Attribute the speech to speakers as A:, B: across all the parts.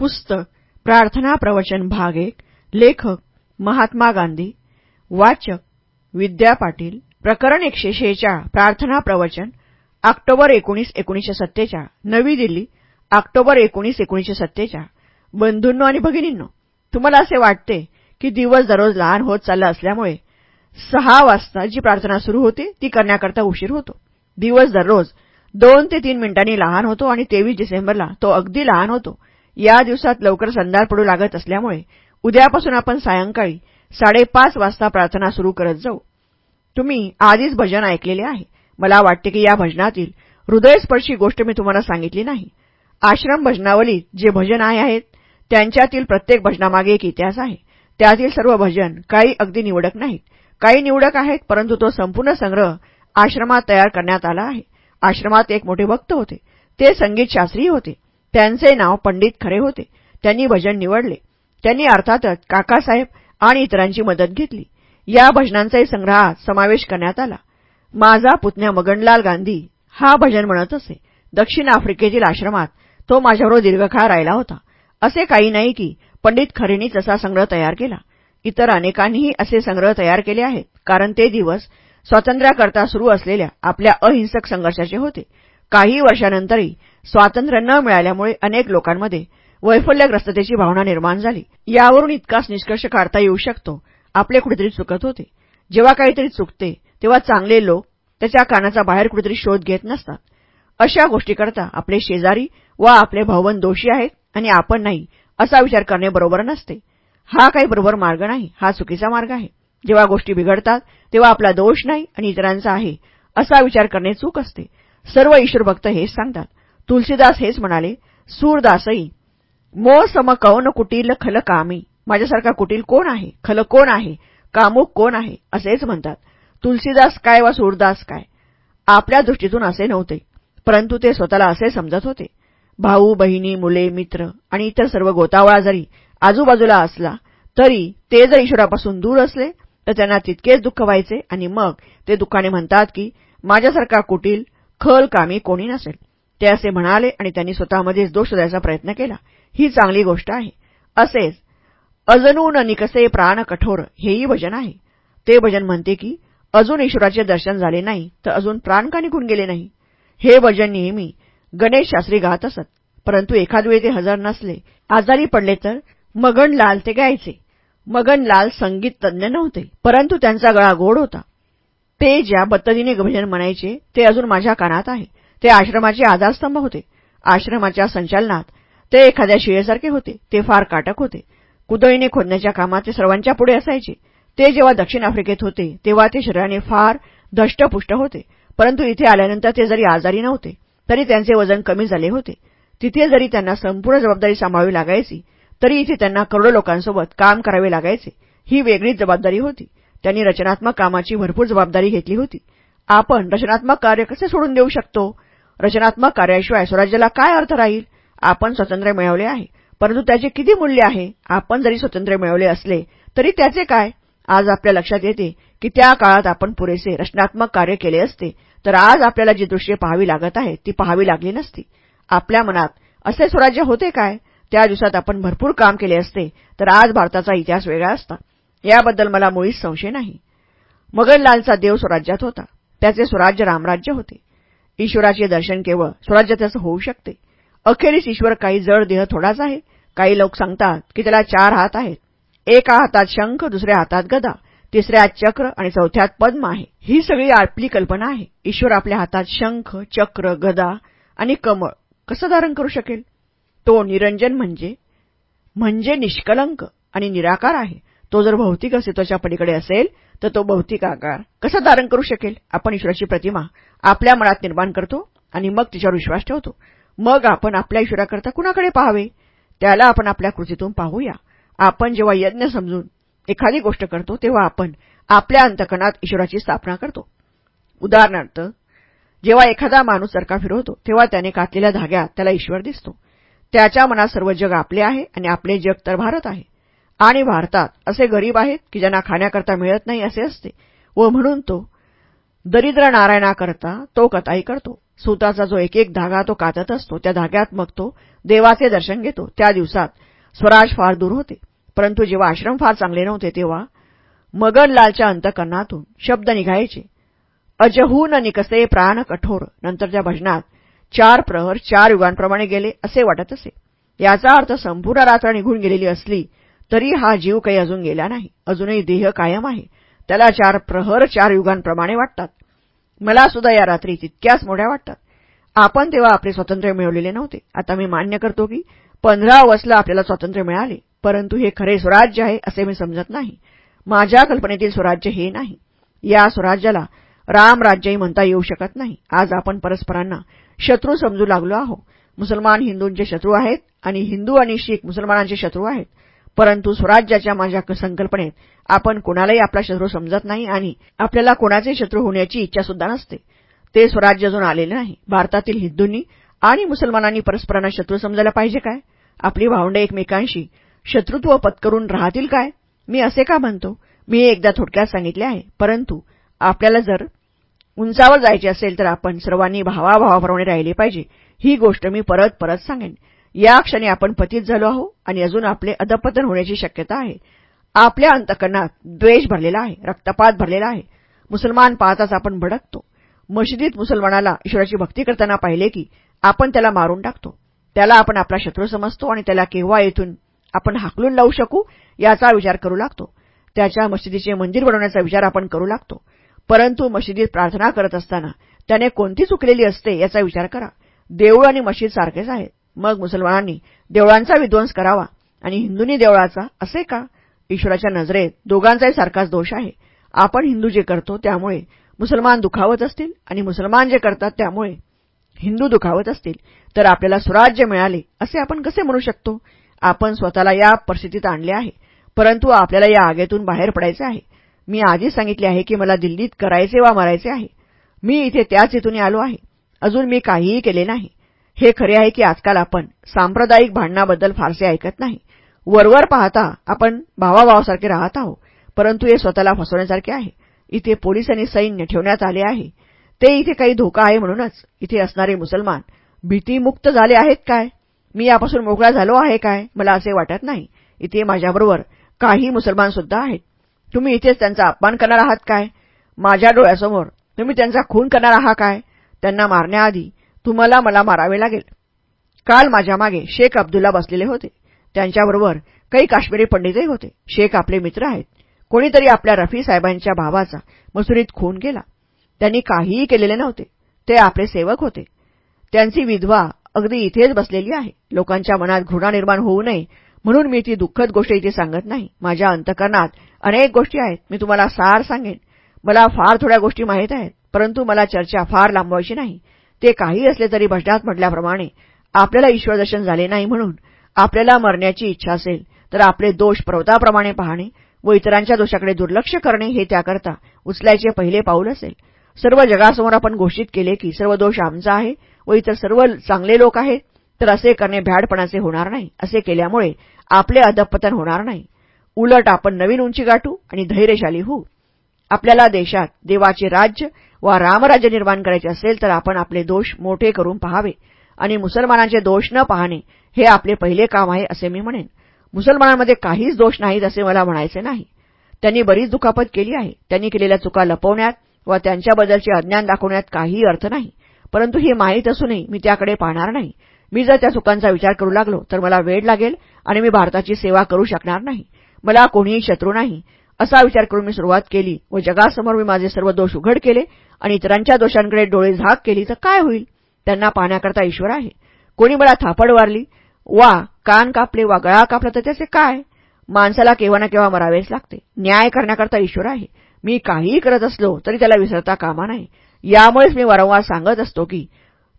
A: पुस्तक प्रार्थना प्रवचन भाग एक लेखक महात्मा गांधी वाचक विद्या पाटील प्रकरण एकशे शेचाळ प्रार्थना प्रवचन ऑक्टोबर एकोणीस एकोणीसशे सत्तेचाळ नवी दिल्ली ऑक्टोबर एकोणीस एकोणीसशे सत्तेचाळ. बंधूंनो आणि भगिनींनो तुम्हाला असे वाटते की दिवस दररोज लहान होत चालला असल्यामुळे सहा वाजता जी प्रार्थना सुरू होते ती करण्याकरता उशीर होतो. दिवस दररोज दोन ते तीन मिनिटांनी लहान होतो आणि तेवीस डिसेंबरला तो अगदी लहान होतो. या दिवसात लवकर संधार पडू लागत असल्यामुळे उद्यापासून आपण सायंकाळी साडेपाच वाजता प्रार्थना सुरू करत जाऊ. तुम्ही आधीच भजन ऐकलेले आहे. मला वाटते की या भजनातील हृदयस्पर्शी गोष्ट मी तुम्हाला सांगितली नाही. आश्रम भजनावलीत जे भजन आहे आहेत त्यांच्यातील प्रत्येक भजनामागे एक इतिहास आहे. त्यातील सर्व भजन काही अगदी निवडक नाहीत. काही निवडक आहेत परंतु तो संपूर्ण संग्रह आश्रमात तयार करण्यात आला आहे. आश्रमात एक मोठे भक्त होते. ते संगीतशास्त्री होते. त्यांचे नाव पंडित खरे होते. त्यांनी भजन निवडले. त्यांनी अर्थातच काकासाहेब आणि इतरांची मदत घेतली. या भजनांचाही संग्रहात समावेश करण्यात आला. माझा पुतण्या मगनलाल गांधी हा भजन म्हणत असे. दक्षिण आफ्रिकेतील आश्रमात तो माझ्याबरोबर दीर्घकाळ राहिला होता. असे काही नाही की पंडित खरेनीच असा संग्रह तयार केला. इतर अनेकांनीही असे संग्रह तयार केले आहेत. कारण ते दिवस स्वातंत्र्याकरता सुरू असलेल्या आपल्या अहिंसक संघर्षाचे होते. काही वर्षानंतरही स्वातंत्र्य न मिळाल्यामुळे अनेक लोकांमध्ये वैफल्यग्रस्ततेची भावना निर्माण झाली. यावरून इतकाच निष्कर्ष काढता येऊ शकतो. आपले कुठेतरी चुकत होते. जेव्हा काहीतरी चुकते तेव्हा चांगले लोक त्याच्या कानाचा बाहेर कुठेतरी शोध घेत नसतात. अशा गोष्टीकरता आपले शेजारी व आपले भाऊबंद दोषी आहेत आणि आपण नाही असा विचार करणे बरोबर नसते. हा काही बरोबर मार्ग नाही हा चुकीचा मार्ग आहे. जेव्हा गोष्टी बिघडतात तेव्हा आपला दोष नाही आणि इतरांचा आहे असा विचार करणे चूक असते. सर्व ईश्वरभक्त हेच सांगतात. तुलसीदास हेच म्हणाले सूरदासई मो सम कौन कुटील खल कामी? माझ्यासारखा कुटील कोण आहे? खल कोण आहे? कामुक कोण आहे? असेच म्हणतात. तुलसीदास काय वा सूरदास काय? आपल्या दृष्टीतून असे नव्हते परंतु ते स्वतःला असे समजत होते. भाऊ बहिणी मुले मित्र आणि इतर सर्व गोतावळा जरी आजूबाजूला असला तरी ते जर ईश्वरापासून दूर असले तर त्यांना तितकेच दुःख व्हायचे आणि मग ते दुःखाने म्हणतात की माझ्यासारखा कुटील खल कामी कोणी नसेल. ते असे म्हणाले आणि त्यांनी स्वतःमध्येच दोष शोधायचा प्रयत्न केला. ही चांगली गोष्ट आहे. असेच अजनून निकसे प्राण कठोर हेही भजन आहे. ते भजन म्हणते की अजून ईश्वराचे दर्शन झाले नाही तर अजून प्राण का निघून गेले नाही? हे भजन नेहमी गणेश शास्त्री गात असत. परंतु एखाद वेळी ते हजर नसले आजारी पडले तर मगनलाल ते गायचे. मगनलाल संगीत तज्ज्ञ नव्हते परंतु त्यांचा गळा गोड होता. ते ज्या पद्धतीने भजन म्हणायचे ते अजून माझ्या कानात आहे. ते आश्रमाचे आधारस्तंभ होते. आश्रमाच्या संचालनात ते एखाद्या शिळेसारखे होते. ते फार काटक होते. कुदळीने खोदण्याच्या कामात ते सर्वांच्या पुढे असायचे. ते जेव्हा दक्षिण आफ्रिकेत होते तेव्हा ते शरीराने फार धष्टपुष्ट होते. परंतु इथे आल्यानंतर ते जरी आजारी नव्हते तरी त्यांचे वजन कमी झाले होते. तिथे जरी त्यांना संपूर्ण जबाबदारी सांभाळावी लागायची तरी इथे त्यांना करोडो लोकांसोबत काम करावे लागायचे. ही वेगळीच जबाबदारी होती. त्यांनी रचनात्मक कामाची भरपूर जबाबदारी घेतली होती. आपण रचनात्मक कार्य कसे सोडून देऊ शकतो? रचनात्मक कार्याशिवाय स्वराज्याला काय अर्थ राहील? आपण स्वातंत्र्य मिळवले आहे. परंतु त्याचे किती मूल्य आहे? आपण जरी स्वातंत्र्य मिळवले असले तरी त्याचे काय? आज आपल्या लक्षात येते की त्या काळात आपण पुरेसे रचनात्मक कार्य केले असते तर आज आपल्याला जी दृश्ये पाहावी लागत आहेत ती पाहावी लागली नसती. आपल्या मनात असे स्वराज्य होते काय? त्या दिवसात आपण भरपूर काम केले असते तर आज भारताचा इतिहास वेगळा असता. याबद्दल मला मुळीच संशय नाही. मगनलालचा देव स्वराज्यात होता. त्याचे स्वराज्य रामराज्य होते. ईश्वराचे दर्शन केवळ स्वराज्यातच होऊ शकते. अखेरीस ईश्वर काही जड देह थोडाच आहे. काही लोक सांगतात की त्याला चार हात आहेत. एका हातात शंख दुसऱ्या हातात गदा तिसऱ्यात चक्र आणि चौथ्यात पद्म आहे. ही सगळी आपली कल्पना आहे. ईश्वर आपल्या हातात शंख चक्र गदा आणि कमळ कसं धारण करू शकेल? तो निरंजन म्हणजे म्हणजे निष्कलंक आणि निराकार आहे. तो जर भौतिक अस्तित्वाच्या पलीकडे असेल तर तो भौतिक आकार कसा धारण करू शकेल? आपण ईश्वराची प्रतिमा आपल्या मनात निर्माण करतो आणि मग तिच्यावर विश्वास ठेवतो. मग आपण आपल्या ईश्वराकरता कुणाकडे पाहावे? त्याला आपण आपल्या कृतीतून पाहूया. आपण जेव्हा यज्ञ समजून एखादी गोष्ट करतो तेव्हा आपण आपल्या अंतकणात ईश्वराची स्थापना करतो. उदाहरणार्थ जेव्हा एखादा माणूस चरका फिरवतो तेव्हा त्याने कातलेल्या धाग्यात त्याला ईश्वर दिसतो. त्याच्या मनात सर्व जग आपले आहे आणि आपले जग तर भारत आहे. आणि भारतात असे गरीब आहेत की ज्यांना खाण्याकरता मिळत नाही असे असते. व म्हणून तो दरिद्र नारायणाकरता तो कताई करतो. सुताचा जो एक एक धागा तो कातत असतो. त्या धाग्यात मग तो देवाचे दर्शन घेतो. त्या दिवसात स्वराज फार दूर होते. परंतु जेव्हा आश्रम फार चांगले नव्हते तेव्हा मगनलालच्या अंतकरणातून शब्द निघायचे. अजहून निकसे प्राण कठोर. नंतरच्या भजनात चार प्रहर चार युगांप्रमाणे गेले असे वाटत असे. याचा अर्थ संपूर्ण रात्र निघून गेलेली असली तरी हा जीव काही अजून गेला नाही. अजूनही देह कायम आहे. त्याला चार प्रहर चार युगांप्रमाणे वाटतात. मला सुद्धा या रात्री तितक्याच मोठ्या वाटतात. आपण तेव्हा आपले स्वातंत्र्य मिळवलेले नव्हते. आता मी मान्य करतो की पंधरा ऑगस्टला आपल्याला स्वातंत्र्य मिळाले. परंतु हे खरे स्वराज्य आहे असे मी समजत नाही. माझ्या कल्पनेतील स्वराज्य हे नाही. या स्वराज्याला रामराज्यही म्हणता येऊ शकत नाही. आज आपण परस्परांना शत्रू समजू लागलो आहो मुसलमान हिंदूंचे शत्रू आहेत आणि हिंदू आणि शीख मुसलमानांचे शत्रू आहेत. परंतु स्वराज्याच्या माझ्या संकल्पनेत आपण कोणालाही आपला शत्रू समजत नाही आणि आपल्याला कोणाचे शत्रू होण्याची इच्छा सुद्धा नसते. ते स्वराज्य अजून आलेले नाही. भारतातील हिंदूंनी आणि मुसलमानांनी परस्परांना शत्रू समजायला पाहिजे काय? आपली भावंडे एकमेकांशी शत्रुत्व पत्करून राहतील काय? मी असे का म्हणतो? मी एकदा थोडक्यात सांगितले आहे. परंतु आपल्याला जर उंचावर जायचे असेल तर आपण सर्वांनी भावाभावाप्रमाणे राहिले पाहिजे. ही गोष्ट मी परत परत सांगेन. या क्षणी आपण पतित झालो आहो आणि अजून आपले अधपतन होण्याची शक्यता आहे. आपल्या अंतकरणात द्वेष भरलेला आहे रक्तपात भरलेला आहे. मुसलमान पाहताच आपण भडकतो. मशिदीत मुसलमानाला ईश्वराची भक्ती करताना पाहिले की आपण त्याला मारून टाकतो. त्याला आपण आपला शत्रू समजतो आणि त्याला केव्हा येथून आपण हाकलून लावू शकू याचा विचार करू लागतो. त्याच्या मशिदीचे मंदिर बनवण्याचा विचार आपण करू लागतो. परंतु मशिदीत प्रार्थना करत असताना त्याने कोणती चुकलेली असते याचा विचार करा. देऊळ आणि मशीद सारखेच आहेत. मग मुसलमानांनी देवळांचा विध्वंस करावा आणि हिंदूंनी देवळाचा असे का? ईश्वराच्या नजरेत दोघांचाही सारखाच दोष आहे. आपण हिंदू जे करतो त्यामुळे मुसलमान दुखावत असतील आणि मुसलमान जे करतात त्यामुळे हिंदू दुखावत असतील. तर आपल्याला स्वराज्य मिळाले असे आपण कसे म्हणू शकतो? आपण स्वतःला या परिस्थितीत आणले आहे. परंतु आपल्याला या आगेतून बाहेर पडायचे आहे. मी आधीच सांगितले आहे की मला दिल्लीत करायचे वा मरायचे आहे. मी इथे त्याच हेतूने आलो आहे. अजून मी काहीही केले नाही. हे खरे आहे की आजकाल आपण सांप्रदायिक भांडणाबद्दल फारसे ऐकत नाही. वरवर पाहता आपण भावाभावासारखे राहत आहोत परंतु हे स्वतःला फसवण्यासारखे आहे. इथे पोलीस आणि सैन्य ठेवण्यात आले आहे. ते इथे काही धोका आहे म्हणूनच इथे असणारे मुसलमान भीतीमुक्त झाले आहेत काय? मी यापासून मोकळा झालो आहे काय? मला असे वाटत नाही. इथे माझ्याबरोबर काही मुसलमान सुद्धा आहेत. तुम्ही इथेच त्यांचा अपमान करणार आहात काय? माझ्या डोळ्यासमोर तुम्ही त्यांचा खून करणार आहात काय? त्यांना मारण्याआधी तुम्हाला मला मारावे लागेल. काल माझ्या मागे शेख अब्दुल्ला बसलेले होते. त्यांच्याबरोबर काही काश्मीरी पंडितही होते. शेख आपले मित्र आहेत. कोणीतरी आपल्या रफी साहेबांच्या भावाचा मसुरीत खून केला. त्यांनी काहीही केलेले नव्हते. ते आपले सेवक होते. त्यांची विधवा अगदी इथेच बसलेली आहे. लोकांच्या मनात घृणा निर्माण होऊ नये म्हणून मी ती दुःखद गोष्ट इथे सांगत नाही. माझ्या अंतकरणात अनेक गोष्टी आहेत. मी तुम्हाला सार सांगेन. मला फार थोड्या गोष्टी माहीत आहेत परंतु मला चर्चा फार लांबवायची नाही. ते काही असले तरी भजनात म्हटल्याप्रमाणे आपल्याला ईश्वरदर्शन झाले नाही म्हणून आपल्याला मरण्याची इच्छा असेल तर आपले दोष पर्वताप्रमाणे पाहणे व इतरांच्या दोषाकडे दुर्लक्ष करणे हे त्याकरता उचलायचे पहिले पाऊल असेल. सर्व जगासमोर आपण घोषित केले की सर्व दोष आमचा आहे व इतर सर्व चांगले लोक आहेत तर असे करणे भ्याडपणाचे होणार नाही. असे केल्यामुळे आपले अधपतन होणार नाही. उलट आपण नवीन उंची गाठू आणि धैर्यशाली होऊ. आपल्याला देशात देवाचे राज्य वा रामराज्य निर्माण करायचे असेल तर आपण आपले दोष मोठे करून पहावे आणि मुसलमानांचे दोष न पाहणे हे आपले पहिले काम आहे असे मी म्हणेन. मुसलमानांमध्ये काहीच दोष नाहीत असे मला म्हणायचे नाही. त्यांनी बरीच दुखापत केली आहे. त्यांनी केलेल्या चुका लपवण्यात व त्यांच्याबद्दलचे अज्ञान दाखवण्यात काही अर्थ नाही. परंतु हे माहीत असूनही मी त्याकडे पाहणार नाही. मी जर त्या चुकांचा विचार करू लागलो तर मला वेळ लागेल आणि मी भारताची सेवा करू शकणार नाही. मला कोणीही शत्रू नाही. असा विचार करून मी सुरुवात केली व जगासमोर मी माझे सर्व दोष उघड केले आणि इतरांच्या दोषांकडे डोळे झाक केली तर काय होईल? त्यांना पाहण्याकरता ईश्वर आहे. कोणी मला थापड वारली? वा कान कापले वा गळा कापला तर त्याचे काय? माणसाला केव्हा ना केव्हा मरावेच लागते. न्याय करण्याकरता ईश्वर आहे. मी काहीही करत असलो तरी त्याला विसरता कामा नाही. यामुळेच मी वारंवार सांगत असतो की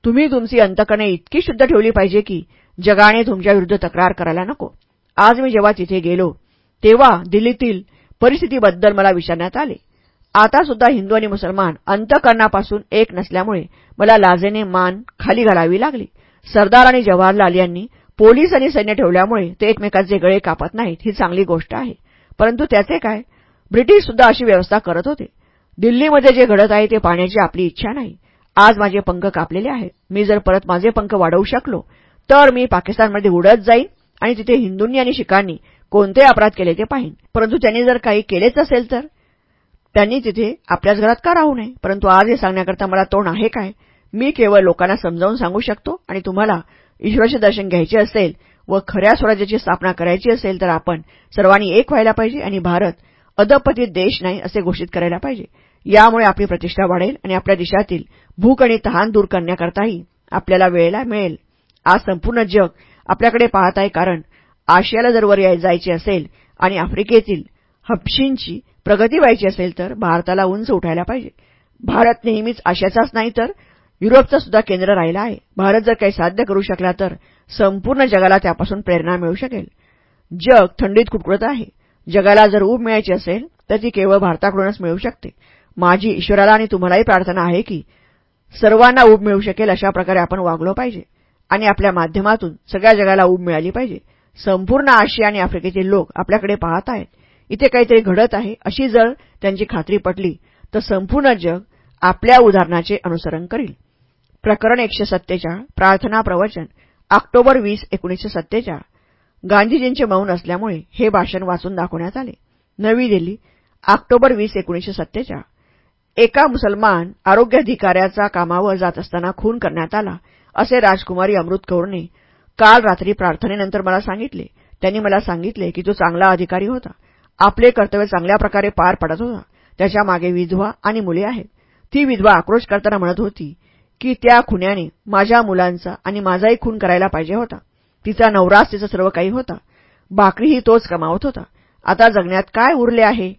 A: तुम्ही तुमची अंतकणे इतकी शुद्ध ठेवली पाहिजे की जगाने तुमच्याविरुद्ध तक्रार करायला नको. आज मी जेव्हा तिथे गेलो तेव्हा दिल्लीतील परिस्थितीबद्दल मला विचारण्यात आले. आता सुद्धा हिंदू आणि मुसलमान अंतकरणापासून एक नसल्यामुळे मला लाजेने मान खाली घालावी लागली. सरदार आणि जवाहरलाल यांनी पोलीस आणि सैन्य ठेवल्यामुळे ते एकमेकांचे गळे कापत नाहीत ही चांगली गोष्ट आहे. परंतु त्याचे काय? ब्रिटिश सुद्धा अशी व्यवस्था करत होते. दिल्लीमध्ये जे घडत आहे ते पाहण्याची आपली इच्छा नाही. आज माझे पंख कापलेले आहेत. मी जर परत माझे पंख वाढवू शकलो तर मी पाकिस्तानमध्ये उडत जाईन आणि तिथे हिंदूंनी आणि शिखांनी कोणते अपराध केले ते पाहिन परंतु त्यांनी जर काही केलेच असेल तर त्यांनी तिथे आपल्याच घरात का राहू नये? परंतु आज हे सांगण्याकरता मला तोंड आहे काय? मी केवळ लोकांना समजावून सांगू शकतो आणि तुम्हाला ईश्वराचे दर्शन घ्यायचे असेल व खऱ्या स्वराज्याची स्थापना करायची असेल तर आपण सर्वांनी एक व्हायला पाहिजे आणि भारत अधपतीत देश नाही असे घोषित करायला पाहिजे. यामुळे आपली प्रतिष्ठा वाढेल आणि आपल्या देशातील भूक आणि तहान दूर करण्याकरताही आपल्याला वेळेला मिळेल. आज संपूर्ण जग आपल्याकडे पाहत आहे कारण आशियाला जर वर जायचे असेल आणि आफ्रिकेतील हपशींची प्रगती व्हायची असेल तर भारताला उंच उठायला पाहिजे. भारत नेहमीच आशियाचाच नाही तर युरोपचा सुद्धा केंद्र राहिला आहे. भारत जर काही साध्य करू शकला तर संपूर्ण जगाला त्यापासून प्रेरणा मिळू शकेल. जग थंडीत कुटकुळत आहे. जगाला जर ऊब मिळायची असेल तर ती केवळ भारताकडूनच मिळू शकते. माझी ईश्वराला आणि तुम्हालाही प्रार्थना आहे की सर्वांना ऊब मिळू शकेल अशा प्रकारे आपण वागलो पाहिजे आणि आपल्या माध्यमातून सगळ्या जगाला ऊब मिळाली पाहिजे. संपूर्ण आशिया आणि आफ्रिकेतील लोक आपल्याकडे पाहत आहेत. इथे काहीतरी घडत आहे. अशी जर त्यांची खात्री पटली तर संपूर्ण जग आपल्या उदाहरणाचे अनुसरण करील. प्रकरण एकशे सत्तेचाळ प्रार्थना प्रवचन ऑक्टोबर वीस एकोणीसशे सत्तेचाळ. गांधीजींचे मौन असल्यामुळे हे भाषण वाचून दाखवण्यात आले. नवी दिल्ली ऑक्टोबर वीस एकोणीसशे सत्तेचाळ. एका मुसलमान आरोग्याधिकाऱ्याचा कामावर जात असताना खून करण्यात आला असे राजकुमारी अमृत कौरने काल रात्री प्रार्थनेनंतर मला सांगितले. त्यांनी मला सांगितले की तो चांगला अधिकारी होता. आपले कर्तव्य चांगल्या प्रकारे पार पडत होता. त्याच्यामागे विधवा आणि मुले आहेत. ती विधवा आक्रोश करताना म्हणत होती की त्या खुन्याने माझ्या मुलांचा आणि माझाही खून करायला पाहिजे होता. तिचा नवराच तिचं सर्व काही होता. बाकरीही तोच कमावत होता. आता जगण्यात काय उरले आहे?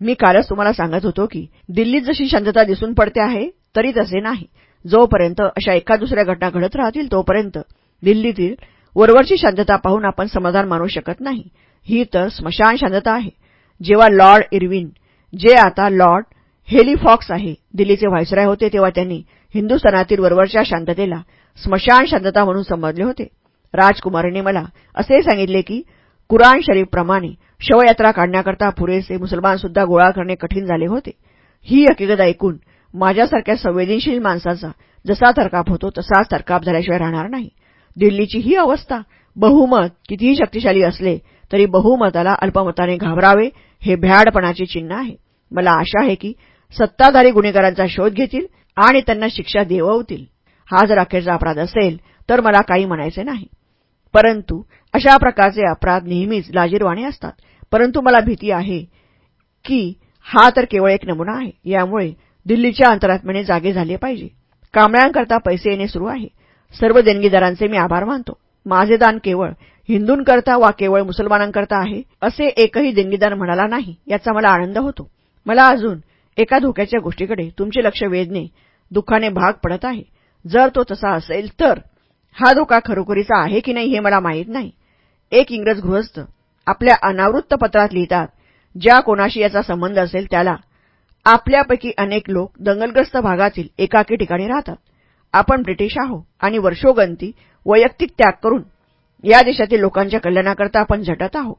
A: मी कालच तुम्हाला सांगत होतो की दिल्लीत जशी शांतता दिसून पडते आहे तरी तसे नाही. जोपर्यंत अशा एका दुसऱ्या घटना घडत राहतील तोपर्यंत दिल्लीतील वरवरची शांतता पाहून आपण समाधान मानू शकत नाही. ही तर स्मशान शांतता आहे. जेव्हा लॉर्ड इरविन जे आता लॉर्ड हेलिफॉक्स आहे दिल्लीचे व्हायसराय होते तेव्हा त्यांनी हिंदुस्थानातील वरवरच्या शांततेला स्मशान शांतता म्हणून समजले होते. राजकुमारीने मला असे सांगितले की कुराण शरीफप्रमाणे शवयात्रा काढण्याकरता पुरेसे मुसलमानसुद्धा गोळा करणे कठीण झाले होते. ही हकीकत ऐकून माझ्यासारख्या संवेदनशील माणसाचा जसा थरकाप होतो तसाच थरकाप झाल्याशिवाय राहणार नाही. दिल्लीची ही अवस्था. बहुमत कितीही शक्तिशाली असले तरी बहुमताला अल्पमताने घाबरावे हे भ्याडपणाचे चिन्ह आहे. मला आशा आहे की सत्ताधारी गुन्हेगारांचा शोध घेतील आणि त्यांना शिक्षा देववतील. हा जर अखेरचा अपराध असेल तर मला काही म्हणायचे नाही. परंतु अशा प्रकारचे अपराध नेहमीच लाजीरवाणे असतात. परंतु मला भीती आहे की हा तर केवळ एक नमुना आहे. यामुळे दिल्लीच्या अंतरात्म्याने जागे झाले पाहिजे. कांबळ्यांकरता पैसे येणे सुरू आहे. सर्व देणगीदारांचे मी आभार मानतो. माझे दान केवळ हिंदूंकरता वा केवळ मुसलमानांकरता आहे असे एकही देणगीदार म्हणाला नाही याचा मला आनंद होतो. मला अजून एका धोक्याच्या गोष्टीकडे तुमचे लक्ष वेधणे दुःखाने भाग पडत आहे. जर तो तसा असेल तर हा धोका खरोखरीचा आहे की नाही हे मला माहीत नाही. एक इंग्रज गृहस्थ आपल्या अनावृत्त पत्रात लिहितात ज्या कोणाशी याचा संबंध असेल त्याला आपल्यापैकी अनेक लोक दंगलग्रस्त भागातील एकाकी ठिकाणी राहतात. आपण ब्रिटिश आहो आणि वर्षोगंती वैयक्तिक त्याग करून या देशातील लोकांच्या कल्याणाकरता आपण झटत आहो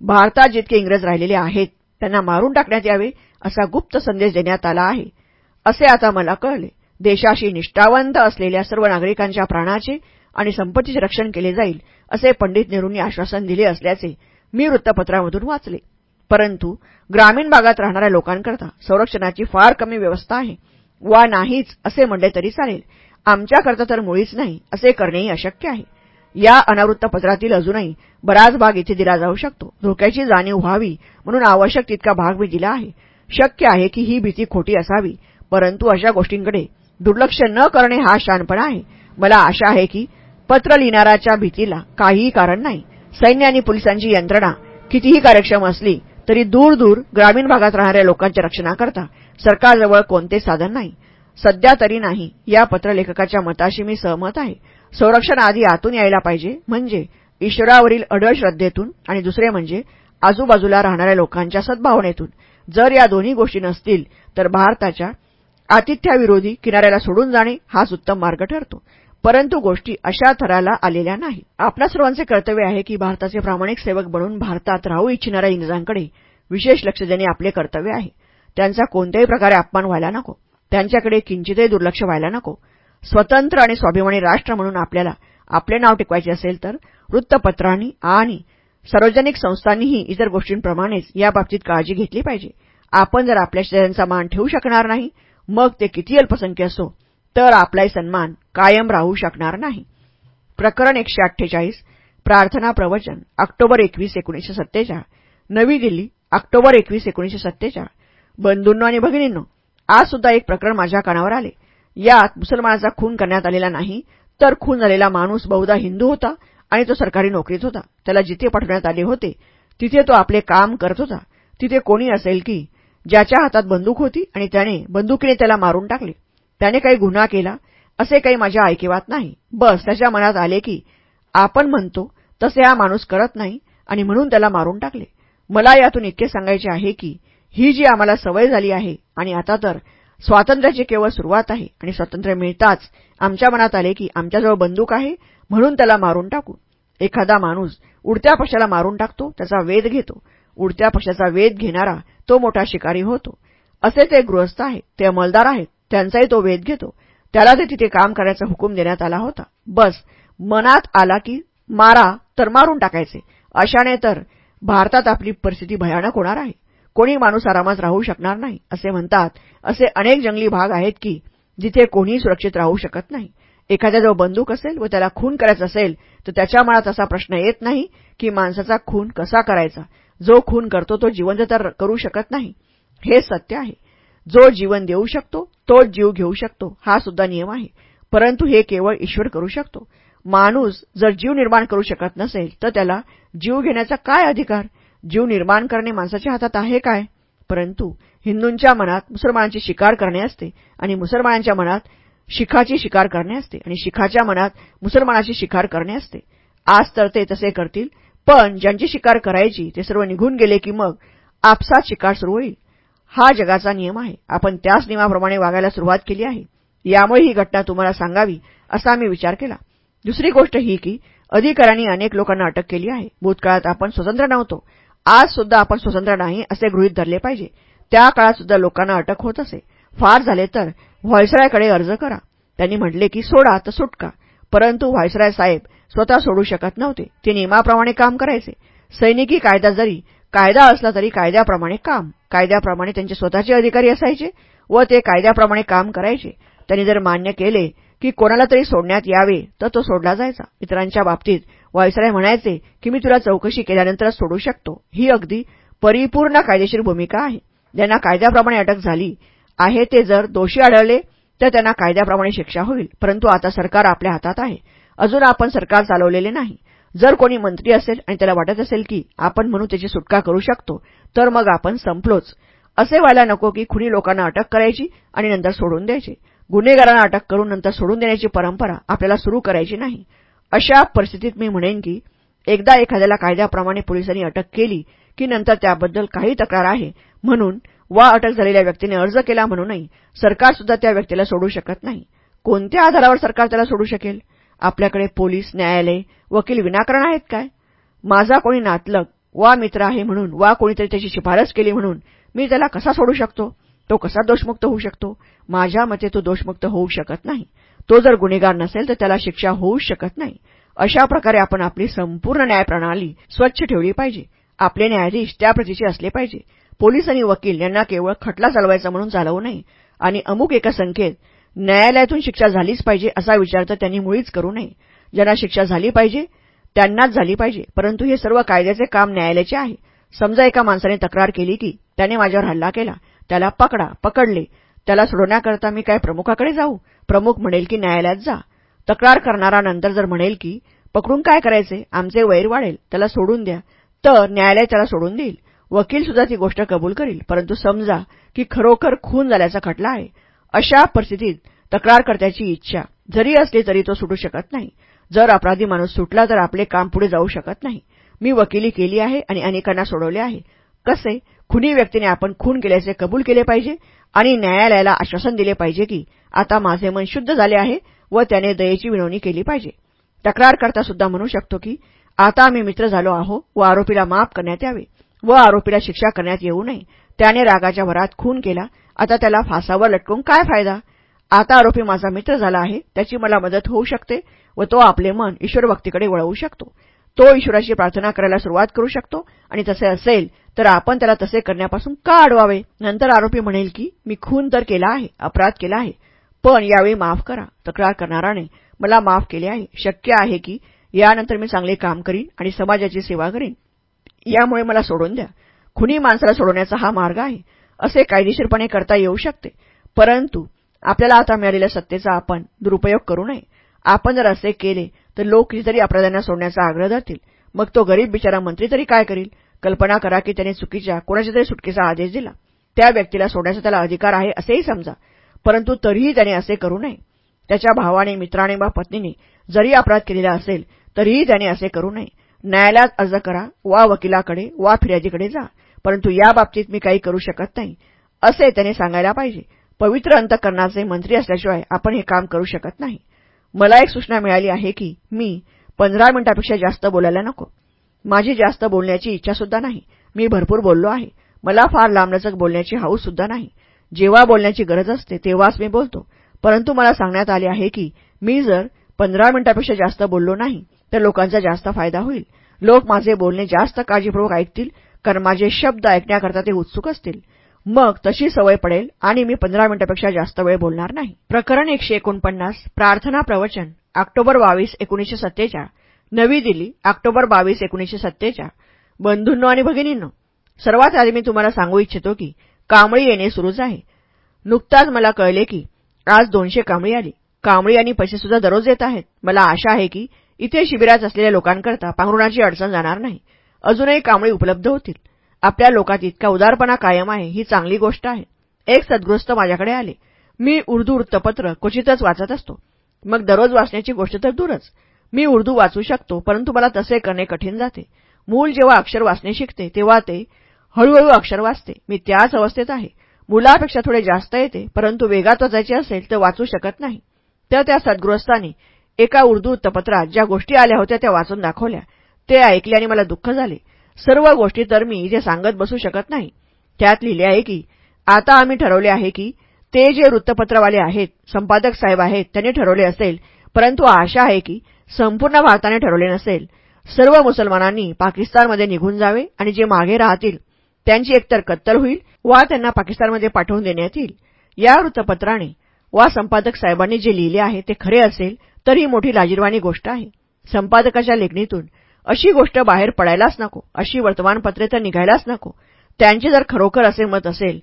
A: भारतात जितके इंग्रज राहिलेले आहेत त्यांना मारून टाकण्यात यावे असा गुप्त संदेश देण्यात आला आहे. असे आता मला कळले. देशाशी निष्ठावंत असलेल्या सर्व नागरिकांच्या प्राणाचे आणि संपत्तीचे रक्षण केले जाईल असे पंडित नेहरूंनी आश्वासन दिले असल्याचे मी वृत्तपत्रामधून वाचले. परंतु ग्रामीण भागात राहणाऱ्या लोकांकरता संरक्षणाची फार कमी व्यवस्था आहे. वा नाहीच असे म्हणले तरी चालेल. आमच्याकरता तर मुळीच नाही असे करणेही अशक्य आहे. या अनावृत्त पत्रातील अजूनही बराच भाग इथे दिला जाऊ शकतो. धोक्याची जाणीव व्हावी म्हणून आवश्यक तितका भाग मी दिला आहे. शक्य आहे की ही भीती खोटी असावी परंतु अशा गोष्टींकडे दुर्लक्ष न करणे हा शानपणा आहे. मला आशा आहे की पत्र लिहिणाऱ्याच्या भीतीला काहीही कारण नाही. सैन्य आणि पोलिसांची यंत्रणा कितीही कार्यक्षम असली तरी दूर दूर ग्रामीण भागात राहणाऱ्या लोकांच्या रक्षणाकरता सरकारजवळ कोणते साधन नाही. सध्या तरी नाही. या पत्रलेखकाच्या मताशी मी सहमत आहे. संरक्षण आधी आतून यायला पाहिजे. म्हणजे ईश्वरावरील अढळ श्रद्धेतून आणि दुसरे म्हणजे आजूबाजूला राहणाऱ्या लोकांच्या सद्भावनेतून. जर या दोन्ही गोष्टी नसतील तर भारताच्या आतिथ्याविरोधी किनाऱ्याला सोडून जाणे हाच उत्तम मार्ग ठरतो. परंतु गोष्टी अशा थराला आलेल्या नाही. आपल्या सर्वांचे कर्तव्य आहे की भारताचे प्रामाणिक सेवक बनून भारतात राहू इच्छिणाऱ्या इंग्रजांकडे विशेष लक्ष देणे आपले कर्तव्य आहे. त्यांचा कोणत्याही प्रकारे अपमान व्हायला नको. त्यांच्याकडे किंचितही दुर्लक्ष व्हायला नको. स्वतंत्र आणि स्वाभिमानी राष्ट्र म्हणून आपल्याला आपले नाव टिकवायचे असेल तर वृत्तपत्रांनी आणि सार्वजनिक संस्थांनीही इतर गोष्टींप्रमाणेच याबाबतीत काळजी घेतली पाहिजे. आपण जर आपल्या शेजाऱ्यांचा मान ठेवू शकणार नाही मग ते किती अल्पसंख्य असो तर आपलाही सन्मान कायम राहू शकणार नाही. प्रकरण एकशे अठ्ठेचाळीस प्रार्थना प्रवचन ऑक्टोबर एकवीस एकोणीसशे सत्तेचाळ. नवी दिल्ली ऑक्टोबर एकवीस एकोणीसशे सत्तेचाळ. बंधूंनो आणि भगिनींनो आज सुद्धा एक प्रकरण माझ्या कानावर आले. यात मुसलमानाचा खून करण्यात आलेला नाही तर खून झालेला माणूस बहुधा हिंदू होता आणि तो सरकारी नोकरीत होता. त्याला जिथे पाठवण्यात आले होते तिथे तो आपले काम करत होता. तिथे कोणी असेल की ज्याच्या हातात बंदूक होती आणि त्याने बंदुकीने त्याला मारून टाकले. त्याने काही गुन्हा केला असे काही माझ्या ऐकिवात नाही. बस त्याच्या मनात आले की आपण म्हणतो तसे हा माणूस करत नाही आणि म्हणून त्याला मारून टाकले. मला यातून इतके सांगायचे आहे की ही जी आम्हाला सवय झाली आहे आणि आता तर स्वातंत्र्याची केवळ सुरुवात आहे आणि स्वातंत्र्य मिळताच आमच्या मनात आले की आमच्याजवळ बंदूक आहे म्हणून त्याला मारून टाकू. एखादा माणूस उडत्या पक्षाला मारून टाकतो त्याचा वेध घेतो. उडत्या पक्षाचा वेध घेणारा तो मोठा शिकारी होतो. असे ते गृहस्थ आहेत ते अंमलदार आहेत त्यांचाही तो वेध घेतो. त्याला ते तिथे काम करण्याचा हुकूम देण्यात आला होता. बस मनात आला की मारा तर मारून टाकायचे. अशाने तर भारतात आपली परिस्थिती भयानक होणार आहे. कोणी माणूस आरामात राहू शकणार नाही असे म्हणतात. असे अनेक जंगली भाग आहेत की जिथे कोणीही सुरक्षित राहू शकत नाही. एखाद्याजवळ बंदूक असेल व त्याला खून करायचा असेल तर त्याच्या मनात असा प्रश्न येत नाही की माणसाचा खून कसा करायचा. जो खून करतो तो जिवंत तर करू शकत नाही. हे सत्य आहे. जो जीवन देऊ शकतो तोच जीव घेऊ शकतो. हा सुद्धा नियम आहे. परंतु हे केवळ ईश्वर करू शकतो. माणूस जर जीव निर्माण करू शकत नसेल तर त्याला जीव घेण्याचा काय अधिकार? जीव निर्माण करणे माणसाच्या हातात आहे काय? परंतु हिंदूंच्या मनात मुसलमानांची शिकार करणे असते आणि मुसलमानांच्या मनात शिखाची शिकार करणे असते आणि शिखाच्या मनात मुसलमानाची शिकार करणे असते. आज तर ते तसे करतील पण ज्यांची शिकार करायची ते सर्व निघून गेले की मग आपसात शिकार सुरू होईल. हा जगाचा नियम आहे. आपण त्याच नियमाप्रमाणे वागायला सुरुवात केली आहे. यामुळे ही घटना तुम्हाला सांगावी असा मी विचार केला. दुसरी गोष्ट ही की अधिकाऱ्यांनी अनेक लोकांना अटक केली आहे. भूतकाळात आपण स्वतंत्र नव्हतो. आज सुद्धा आपण स्वतंत्र नाही असे गृहीत धरले पाहिजे. त्या काळात सुद्धा लोकांना अटक होत असे. फार झाले तर व्हॉयसरायकडे अर्ज करा. त्यांनी म्हटले की सोडा तर सुटका. परंतु व्हायसराय साहेब स्वतः सोडू शकत नव्हते. ते नियमाप्रमाणे काम करायचे. सैनिकी कायदा जरी कायदा असला तरी कायद्याप्रमाणे काम. कायद्याप्रमाणे त्यांचे स्वतःचे अधिकारी असायचे व ते कायद्याप्रमाणे काम करायचे. त्यांनी जर मान्य केले की कोणाला तरी सोडण्यात यावे तर तो सोडला जायचा. इतरांच्या बाबतीत व्हॉयसराय म्हणायचे की मी तुला चौकशी केल्यानंतरच सोडू शकतो. ही अगदी परिपूर्ण कायदेशीर भूमिका आहे. ज्यांना कायद्याप्रमाणे अटक झाली आहे ते जर दोषी आढळले तर त्यांना कायद्याप्रमाणे शिक्षा होईल. परंतु आता सरकार आपल्या हातात आहे. अजून आपण सरकार चालवलेले नाही. जर कोणी मंत्री असेल आणि त्याला वाटत असेल की आपण म्हणून त्याची सुटका करू शकतो तर मग आपण संपलोच. असे व्हायला नको की खुनी लोकांना अटक करायची आणि नंतर सोडून द्यायची. गुन्हेगारांना अटक करून नंतर सोडून देण्याची परंपरा आपल्याला सुरू करायची नाही. अशा परिस्थितीत मी म्हणेन की एकदा एखाद्याला कायद्याप्रमाणे पोलिसांनी अटक केली की नंतर त्याबद्दल काही तक्रार आहे म्हणून वा अटक झालेल्या व्यक्तीने अर्ज केला म्हणूनही सरकारसुद्धा त्या व्यक्तीला सोडू शकत नाही. कोणत्या आधारावर सरकार त्याला सोडू शकेल? आपल्याकडे पोलीस न्यायालय वकील विनाकारण आहेत काय? माझा कोणी नातलग वा मित्र आहे म्हणून वा कोणीतरी त्याची शिफारस केली म्हणून मी त्याला कसा सोडू शकतो? तो कसा दोषमुक्त होऊ शकतो? माझ्या मते तो दोषमुक्त होऊ शकत नाही. तो जर गुन्हेगार नसेल तर त्याला शिक्षा होऊच शकत नाही. अशा प्रकारे आपण आपली संपूर्ण न्यायप्रणाली स्वच्छ ठेवली पाहिजे. आपले न्यायाधीश त्या प्रतीचे असले पाहिजे. पोलीस आणि वकील यांना केवळ खटला चालवायचा म्हणून चालवू नये आणि अमुक एका संख्येत न्यायालयातून शिक्षा झालीच पाहिजे असा विचार तर त्यांनी मुळीच करू नये. ज्यांना शिक्षा झाली पाहिजे त्यांनाच झाली पाहिजे. परंतु हे सर्व कायद्याचे काम न्यायालयाचे आहे. समजा एका माणसाने तक्रार केली की त्याने माझ्यावर हल्ला केला त्याला पकडा पकडले त्याला सोडवण्याकरता मी काय प्रमुखाकडे जाऊ? प्रमुख म्हणेल की न्यायालयात जा. तक्रार करणारा नंतर जर म्हणेल की पकडून काय करायचे? आमचे वैर वाढेल. त्याला सोडून द्या. तर न्यायालय त्याला सोडून देईल. वकील सुद्धा ती गोष्ट कबूल करील. परंतु समजा की खरोखर खून झाल्याचा खटला आहे अशा परिस्थितीत तक्रारकर्त्याची इच्छा जरी असली तरी तो सुटू शकत नाही. जर अपराधी माणूस सुटला तर आपले काम पुढे जाऊ शकत नाही. मी वकिली केली आहे आणि अनेकांना सोडवले आहे. कसे? खुनी व्यक्तीने आपण खून केल्याचे कबूल केले पाहिजे? आणि न्यायालयाला आश्वासन दिले पाहिजे की आता माझे मन शुद्ध झाले आहे व त्याने दयेची विनवणी केली पाहिजे. तक्रारकर्ता सुद्धा म्हणू शकतो की आता आम्ही मित्र झालो आहो व आरोपीला माफ करण्यात यावे व आरोपीला शिक्षा करण्यात येऊ नये. त्याने रागाच्या भरात खून केला. आता त्याला फासावर लटकून काय फायदा? आता आरोपी माझा मित्र झाला आहे त्याची मला मदत होऊ शकते व तो आपले मन ईश्वरभक्तीकडे वळवू शकतो. तो ईश्वराची प्रार्थना करायला सुरुवात करू शकतो. आणि तसे असेल तर आपण त्याला तसे करण्यापासून का अडवावे? नंतर आरोपी म्हणेल की मी खून तर केला आहे अपराध केला आहे. पण यावेळी माफ करा तक्रार करणाराने मला माफ केले आहे. शक्य आहे की यानंतर मी चांगले काम करीन आणि समाजाची सेवा करीन. यामुळे मला सोडून द्या. खुनी माणसाला सोडवण्याचा हा मार्ग आहे. असे कायदेशीरपणे करता येऊ शकते. परंतु आपल्याला आता मिळालेल्या सत्तेचा आपण दुरुपयोग करू नये. आपण जर असे केले तर लोक कितीतरी अपराध्यांना सोडण्याचा आग्रह धरतील. मग तो गरीब बिचारा मंत्री तरी काय करील? कल्पना करा की त्याने चुकीच्या कोणाच्या तरी सुटकेचा आदेश दिला. त्या व्यक्तीला सोडण्याचा त्याला अधिकार आहे असेही समजा. परंतु तरीही त्याने असे करू नये. त्याच्या भावाने मित्राने वा पत्नीने जरी अपराध केलेला असेल तरीही त्याने असे करू नये. न्यायालयात अर्ज करा वा वकिलाकडे वा फिर्यादीकडे जा. परंतु या बाबतीत मी काही करू शकत नाही. असे त्याने सांगायला पाहिजे. पवित्र अंतकरणाचे मंत्री असल्याशिवाय आपण हे काम करू शकत नाही. मला एक सूचना मिळाली आहे की मी पंधरा मिनिटापेक्षा जास्त बोलायला नको. माझी जास्त बोलण्याची इच्छा सुद्धा नाही. मी भरपूर बोललो आहे. मला फार लांबलचक बोलण्याची हाऊस सुद्धा नाही. जेव्हा बोलण्याची गरज असते तेव्हाच मी बोलतो. परंतु मला सांगण्यात आले आहे की मी जर पंधरा मिनिटापेक्षा जास्त बोललो नाही तर लोकांचा जास्त फायदा होईल. लोक माझे बोलणे जास्त काळजीपूर्वक ऐकतील कारण माझे शब्द ऐकण्याकरता ते उत्सुक असतील. मग तशी सवय पडेल आणि मी पंधरा मिनिटापेक्षा जास्त वेळ बोलणार नाही. प्रकरण एकशे एकोणपन्नास प्रार्थना प्रवचन ऑक्टोबर बावीस एकोणीसशे सत्तेचाळ. नवी दिल्ली ऑक्टोबर बावीस एकोणीसशे सत्तेचाळ. बंधूंनो आणि भगिनींनो सर्वात आधी मी तुम्हाला सांगू इच्छितो की कांबळी येणे सुरूच आहे. नुकताच मला कळले की आज दोनशे कांबळी आली. कांबळी आणि पैसेसुद्धा दररोज येत आहेत. मला आशा आहे की इथे शिबिरात असलेल्या लोकांकरता पांघरुणाची अडचण जाणार नाही. अजूनही कांबळी उपलब्ध होतील. आपल्या लोकात इतका उदारपणा कायम आहे ही चांगली गोष्ट आहे. एक सद्गृस्त माझ्याकडे आले. मी उर्दू वृत्तपत्र क्वचितच वाचत असतो. मग दररोज वाचण्याची गोष्ट तर दूरच. मी उर्दू वाचू शकतो परंतु मला तसे करणे कठीण जाते. मूल जेव्हा अक्षर वाचणे शिकते तेव्हा ते हळूहळू अक्षर वाचते. मी त्याच अवस्थेत आहे. मुलापेक्षा थोडे जास्त येते परंतु वेगात वाचायचे असेल तर वाचू शकत नाही. तर त्या सद्गृहस्थांनी एका उर्दू वृत्तपत्रात ज्या गोष्टी आल्या होत्या त्या वाचून दाखवल्या. ते ऐकले आणि मला दुःख झाले. सर्व गोष्टी तर मी इथे सांगत बसू शकत नाही. त्यात लिहिले आहे की आता आम्ही ठरवले आहे की ते जे वृत्तपत्रवाले आहेत संपादक साहेब आहेत त्यांनी ठरवले असेल परंतु आशा आहे की संपूर्ण भारताने ठरवले नसेल. सर्व मुसलमानांनी पाकिस्तानमध्ये निघून जावे आणि जे मागे राहतील त्यांची एकतर कत्तल होईल वा त्यांना पाकिस्तानमध्ये पाठवून देण्यात येईल. या वृत्तपत्राने वा संपादक साहेबांनी जे लिहिले आहे ते खरे असेल तर ही मोठी लाजीरवाणी गोष्ट आहे. संपादकाच्या लेखणीतून अशी गोष्ट बाहेर पडायलाच नको. अशी वर्तमानपत्रे तर निघायलाच नको. त्यांचे जर खरोखर असे मत असेल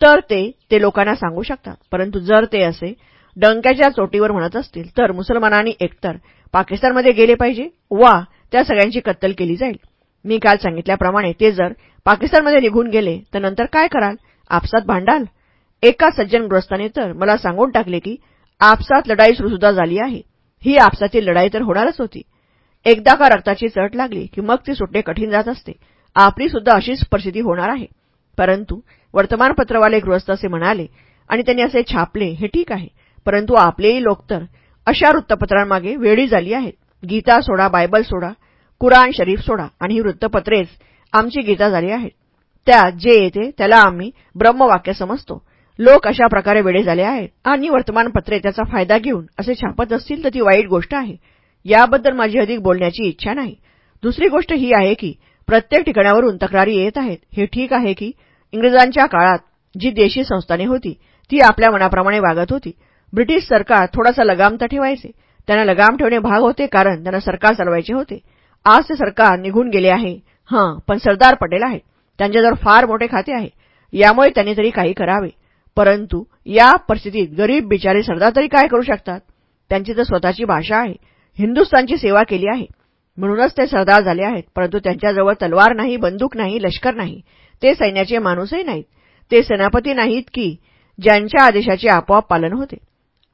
A: तर ते ते लोकांना सांगू शकतात. परंतु जर ते असे डंक्याच्या चोटीवर म्हणत असतील तर मुसलमानांनी एकतर पाकिस्तानमध्ये गेले पाहिजे वा त्या सगळ्यांची कत्तल केली जाईल. मी काल सांगितल्याप्रमाणे ते जर पाकिस्तानमध्ये निघून गेले तर नंतर काय कराल? आपसात भांडाल? एका सज्जनग्रस्ताने तर मला सांगून टाकले की आपसात लढाई सुरूसुद्धा झाली आहे. ही आपसातील लढाई तर होणारच होती. एकदा का रक्ताची चट लागली की मग ती सुटणे कठीण जात असते. आपली सुद्धा अशीच परिस्थिती होणार आहे. परंतु वर्तमानपत्रवाले गृहस्थ असे म्हणाले आणि त्यांनी असे छापले हे ठीक आहे. परंतु आपलेही लोक तर अशा वृत्तपत्रांमागे वेळी झाली आहेत. गीता सोडा बायबल सोडा कुराण शरीफ सोडा आणि ही वृत्तपत्रेच आमची गीता झाली आहेत. त्यात जे येते त्याला आम्ही ब्रह्मवाक्य समजतो. लोक अशा प्रकारे वेळे झाले आहेत. आणि वर्तमानपत्रे त्याचा फायदा घेऊन असे छापत असतील तर ती वाईट गोष्ट आहे. याबद्दल माझी अधिक बोलण्याची इच्छा नाही. दुसरी गोष्ट ही आहे की प्रत्येक ठिकाणावरून तक्रारी येत आहेत. हे ठीक आहे की इंग्रजांच्या काळात जी देशी संस्थाने होती ती आपल्या मनाप्रमाणे वागत होती. ब्रिटिश सरकार थोडासा लगाम तर ठेवायचे. त्यांना लगाम ठेवणे भाग होते कारण त्यांना सरकार चालवायचे होते. आज ते सरकार निघून गेले आहे. हं पण सरदार पटेल आहेत. त्यांच्याजवळ फार मोठे खाते आहे. यामुळे त्यांनी तरी काही करावे. परंतु या परिस्थितीत गरीब बिचारे सरदार तरी काय करू शकतात? त्यांची तर स्वतःची भाषा आहे. हिंदुस्थानची सेवा केली आहे. म्हणूनच ते सरदार झाले आहेत. परंतु त्यांच्याजवळ तलवार नाही बंदूक नाही लष्कर नाही. ते सैन्याचे माणूसही नाहीत. ते सेनापती नाहीत की ज्यांच्या आदेशाचे आपोआप पालन होते.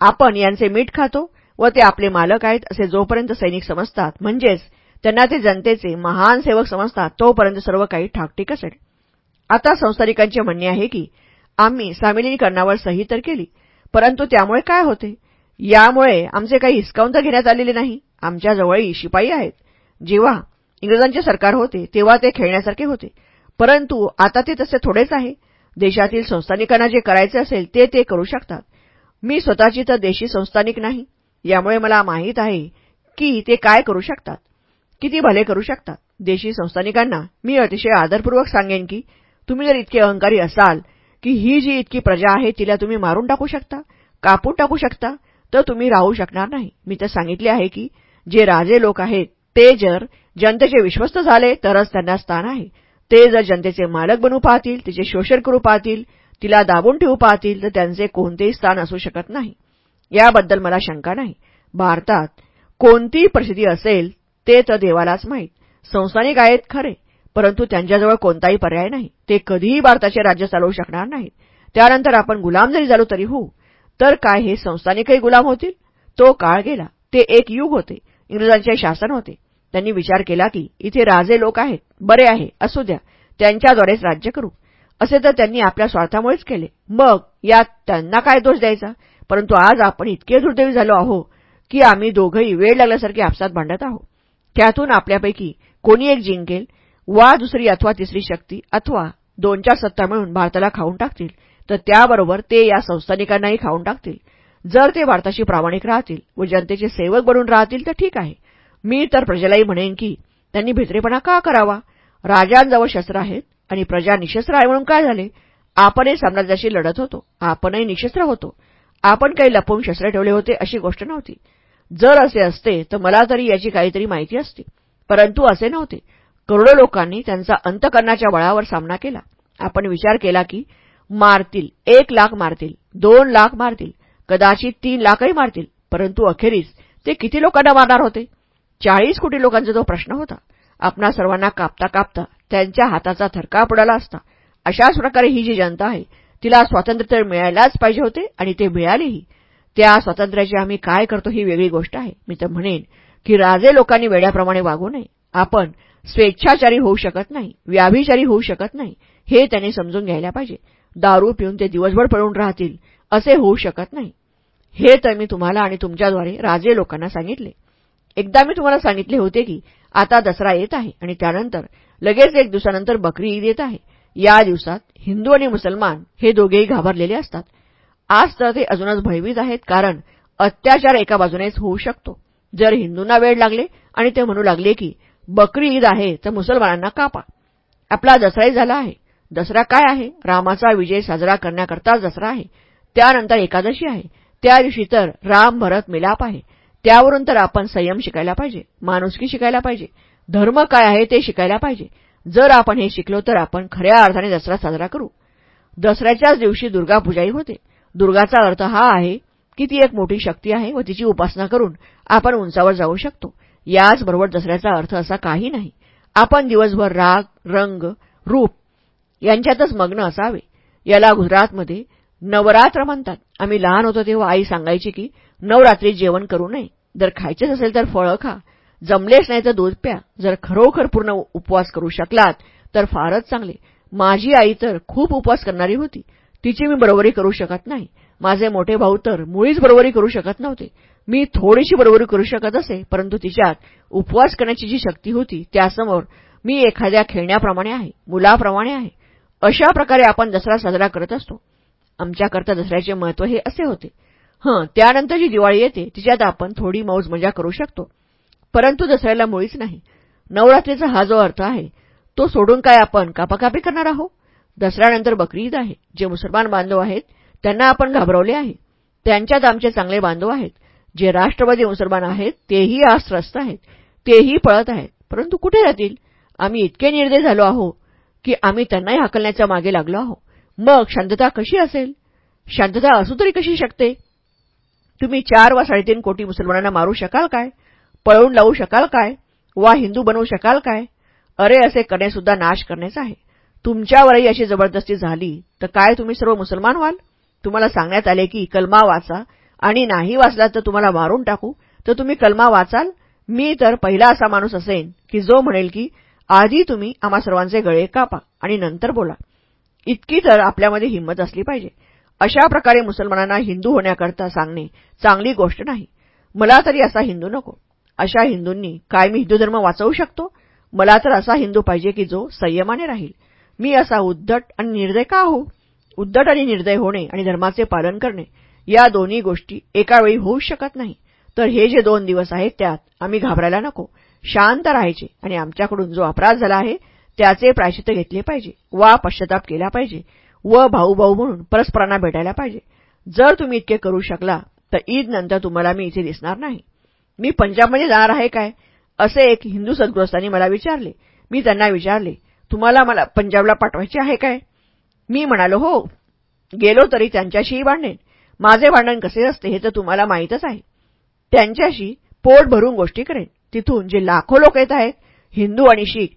A: आपण यांचे मीठ खातो व ते आपले मालक आहेत असे जोपर्यंत सैनिक समजतात. म्हणजेच त्यांना ते जनतेचे महान सेवक समजतात तोपर्यंत सर्व काही ठाकठीक असेल आता संस्थानिकांचे म्हणणे आहे की आम्ही सामिलीकरणावर सही तर केली परंतु त्यामुळे काय होते? यामुळे आमचे काही हिसकावून तर घेण्यात आलेले नाही. आमच्याजवळही शिपाई आहेत. जेव्हा इंग्रजांचे सरकार होते तेव्हा ते खेळण्यासारखे होते. परंतु आता ते तसे थोडेच आहे. देशातील संस्थानिकांना जे करायचे असेल ते ते करू शकतात. मी स्वतःची तर देशी संस्थानिक नाही. यामुळे मला माहीत आहे की ते काय करू शकतात. किती भले करू शकतात. देशी संस्थानिकांना मी अतिशय आदरपूर्वक सांगेन की तुम्ही जर इतके अहंकारी असाल की ही जी इतकी प्रजा आहे तिला तुम्ही मारून टाकू शकता? कापून टाकू शकता? तर तुम्ही राहू शकणार नाही. मी तर सांगितले आहे की जे राजे लोक आहेत ते जर जनतेचे विश्वस्त झाले तरच त्यांना स्थान आहे. ते जर जनतेचे मालक बनू पाहतील तिचे शोषण करू पाहतील तिला दाबून ठेवू पाहतील तर त्यांचे कोणतेही स्थान असू शकत नाही. याबद्दल मला शंका नाही. भारतात कोणतीही परिस्थिती असेल ते तर देवालाच माहीत. संस्थानिक आहेत खरे परंतु त्यांच्याजवळ कोणताही पर्याय नाही. ते कधीही भारताचे राज्य चालवू शकणार नाहीत. त्यानंतर आपण गुलाम जरी झालो तरी होऊ तर काय हे संस्थानिकही गुलाम होतील? तो काळ गेला. ते एक युग होते. इंग्रजांचे शासन होते. त्यांनी विचार केला की इथे राजे लोक आहेत. बरे आहे. असू द्या. त्यांच्याद्वारेच राज्य करू. असे तर त्यांनी आपल्या स्वार्थामुळेच केले. मग यात त्यांना काय दोष द्यायचा? परंतु आज आपण इतके दुर्दैवी झालो आहो की आम्ही दोघंही वेळ लागल्यासारखे आपसात भांडत आहोत. त्यातून आपल्यापैकी कोणी एक जिंकेल? वा दुसरी अथवा तिसरी शक्ती? अथवा दोन चार सत्ता मिळून भारताला खाऊन टाकतील? तर त्याबरोबर ते या संस्थानिकांनाही खाऊन टाकतील. जर ते भारताशी प्रामाणिक राहतील व जनतेचे सेवक बनून राहतील तर ठीक आहे. मी तर प्रजेलाही म्हणेन की त्यांनी भित्रेपणा का करावा? राजांजवळ शस्त्र आहेत आणि प्रजा निशस्त्र आहे म्हणून काय झाले? आपणही साम्राज्याशी लढत होतो. आपणही निशस्त्र होतो. आपण काही लपवून शस्त्र ठेवले होते अशी गोष्ट नव्हती. जर असे असते तर मला तरी याची काहीतरी माहिती असती. परंतु असे नव्हते. करोडो लोकांनी त्यांचा अंतकरणाच्या बळावर सामना केला. आपण विचार केला की मारतील. एक लाख मारतील. दोन लाख मारतील. कदाचित तीन लाखही मारतील. परंतु अखेरीस ते किती लोकांना मारणार होते? चाळीस कोटी लोकांचा तो प्रश्न होता. आपणा सर्वांना कापता कापता त्यांच्या हाताचा थरका पडाला असता. अशाच प्रकारे ही जी जनता आहे तिला स्वातंत्र्य मिळायलाच पाहिजे होते आणि ते मिळालेही. त्या स्वातंत्र्याची आम्ही काय करतो ही वेगळी गोष्ट आहे. मी तर म्हणेन की राजे लोकांनी वेड्याप्रमाणे वागू नये. आपण स्वेच्छाचारी होऊ शकत नाही व्याभिचारी होऊ शकत नाही. हे त्यांनी समजून घ्यायला पाहिजे. दारू पिऊन ते दिवसभर पळून राहतील असे होऊ शकत नाही. हे तर मी तुम्हाला आणि तुमच्याद्वारे राजे लोकांना सांगितले. एकदा मी तुम्हाला सांगितले होते की आता दसरा येत आहे आणि त्यानंतर लगेच एक दिवसानंतर बकरी ईद येत आहे. या दिवसात हिंदू आणि मुसलमान हे दोघेही घाबरलेले असतात. आज तर ते अजूनच भयभीत आहेत कारण अत्याचार एका बाजूनेच होऊ शकतो. जर हिंदूंना वेळ लागले आणि ते म्हणू लागले की बकरी ईद आहे तर मुसलमानांना कापा. आपला दसराही झाला आहे. दसरा काय आहे? रामाचा विजय साजरा करण्याकरताच दसरा आहे. त्यानंतर एकादशी आहे. त्या दिवशी तर राम भरत मिलाप आहे. त्यावरून तर आपण संयम शिकायला पाहिजे. माणुसकी शिकायला पाहिजे. धर्म काय आहे ते शिकायला पाहिजे. जर आपण हे शिकलो तर आपण खऱ्या अर्थाने दसरा साजरा करू. दसऱ्याच्याच दिवशी दुर्गापूजाही होते. दुर्गाचा अर्थ हा आहे की ती एक मोठी शक्ती आहे व तिची उपासना करून आपण उंचावर जाऊ शकतो. याचबरोबर दसऱ्याचा अर्थ असा काही नाही. आपण दिवसभर राग रंग रूप यांच्यातच मग्न असावे. याला गुजरातमध्ये नवरात्र म्हणतात. आम्ही लहान होतो तेव्हा आई सांगायची की नवरात्री जेवण करू नये. जर खायचेच असेल तर फळं खा. जमलेच नाही तर दूध प्या. जर खरोखर पूर्ण उपवास करू शकलात तर फारच चांगले. माझी आई तर खूप उपवास करणारी होती. तिची मी बरोबरी करू शकत नाही. माझे मोठे भाऊ तर मुळीच बरोबरी करू शकत नव्हते. मी थोडीशी बरोबरी करू शकत असे परंतु तिच्यात उपवास करण्याची जी शक्ती होती त्यासमोर मी एखाद्या खेळण्याप्रमाणे आहे मुलाप्रमाणे आहे. अशा प्रकारे आपण दसरा साजरा करत असतो. आमच्याकरता दसऱ्याचे महत्त्व हे असे होते. हं त्यानंतर जी दिवाळी येते तिच्यात आपण थोडी मौज मजा करू शकतो. परंतु दसऱ्याला मुळीच नाही. नवरात्रीचा हा जो अर्थ आहे तो सोडून काय आपण कापाकापी करणार आहोत? दसऱ्यानंतर बकरी ईद आहे. जे मुसलमान बांधव आहेत त्यांना आपण घाबरवले आहे. त्यांच्यात आमचे चांगले बांधव आहेत. जे राष्ट्रवादी मुसलमान आहेत तेही आज त्रस्त आहेत. तेही पळत आहेत. परंतु कुठे जातील? आम्ही इतके निर्दय झालो आहो की आम्ही त्यांनाही हाकलण्याच्या मागे लागलो आहो मग शांतता कशी असेल? शांतता असू तरी कशी शकते? तुम्ही चार वा साडेतीन कोटी मुसलमानांना मारू शकाल काय? पळवून लावू शकाल काय? वा हिंदू बनवू शकाल काय? अरे असे करण्यासुद्धा नाश करण्याचा आहे. तुमच्यावरही अशी जबरदस्ती झाली तर काय तुम्ही सर्व मुसलमान व्हाल? तुम्हाला सांगण्यात आले की कलमा वाचा आणि नाही वाचला तर तुम्हाला मारून टाकू. तर तुम्ही कलमा वाचाल. मी तर पहिला असा माणूस असेन की जो म्हणेल की आधी तुम्ही आम्हा सर्वांचे गळे कापा आणि नंतर बोला. इतकी तर आपल्यामध्ये हिंमत असली पाहिजे. अशा प्रकारे मुसलमानांना हिंदू होण्याकरता सांगणे चांगली गोष्ट नाही. मला तरी असा हिंदू नको. अशा हिंदूंनी काय मी हिंदू धर्म वाचवू शकतो? मला तर असा हिंदू पाहिजे की जो संयमाने राहील. मी असा उद्धट आणि निर्दय का हो उद्धट आणि निर्दय होणे आणि धर्माचे पालन करणे या दोन्ही गोष्टी एकावेळी होऊ शकत नाही. तर हे जे दोन दिवस आहेत त्यात आम्ही घाबरायला नको. शांत राहायचे आणि आमच्याकडून जो अपराध झाला आहे त्याचे प्रायश्चित घेतले पाहिजे वा पश्चाताप केला पाहिजे व भाऊ भाऊ म्हणून परस्परांना भेटायला पाहिजे. जर तुम्ही इतके करू शकला तर ईद नंतर तुम्हाला मी इथे दिसणार नाही. मी पंजाबमध्ये जाणार आहे काय? असे एक हिंदू सद्गृहस्थांनी मला विचारले. मी त्यांना विचारले तुम्हाला मला पंजाबला पाठवायचे आहे काय? मी म्हणालो हो. गेलो तरी त्यांच्याशीही भांडेन. माझे भांडण कसे असते हे तर तुम्हाला माहीतच आहे. त्यांच्याशी पोट भरून गोष्टी करेन. तिथून जे लाखो लोक येत आहेत हिंदू आणि शीख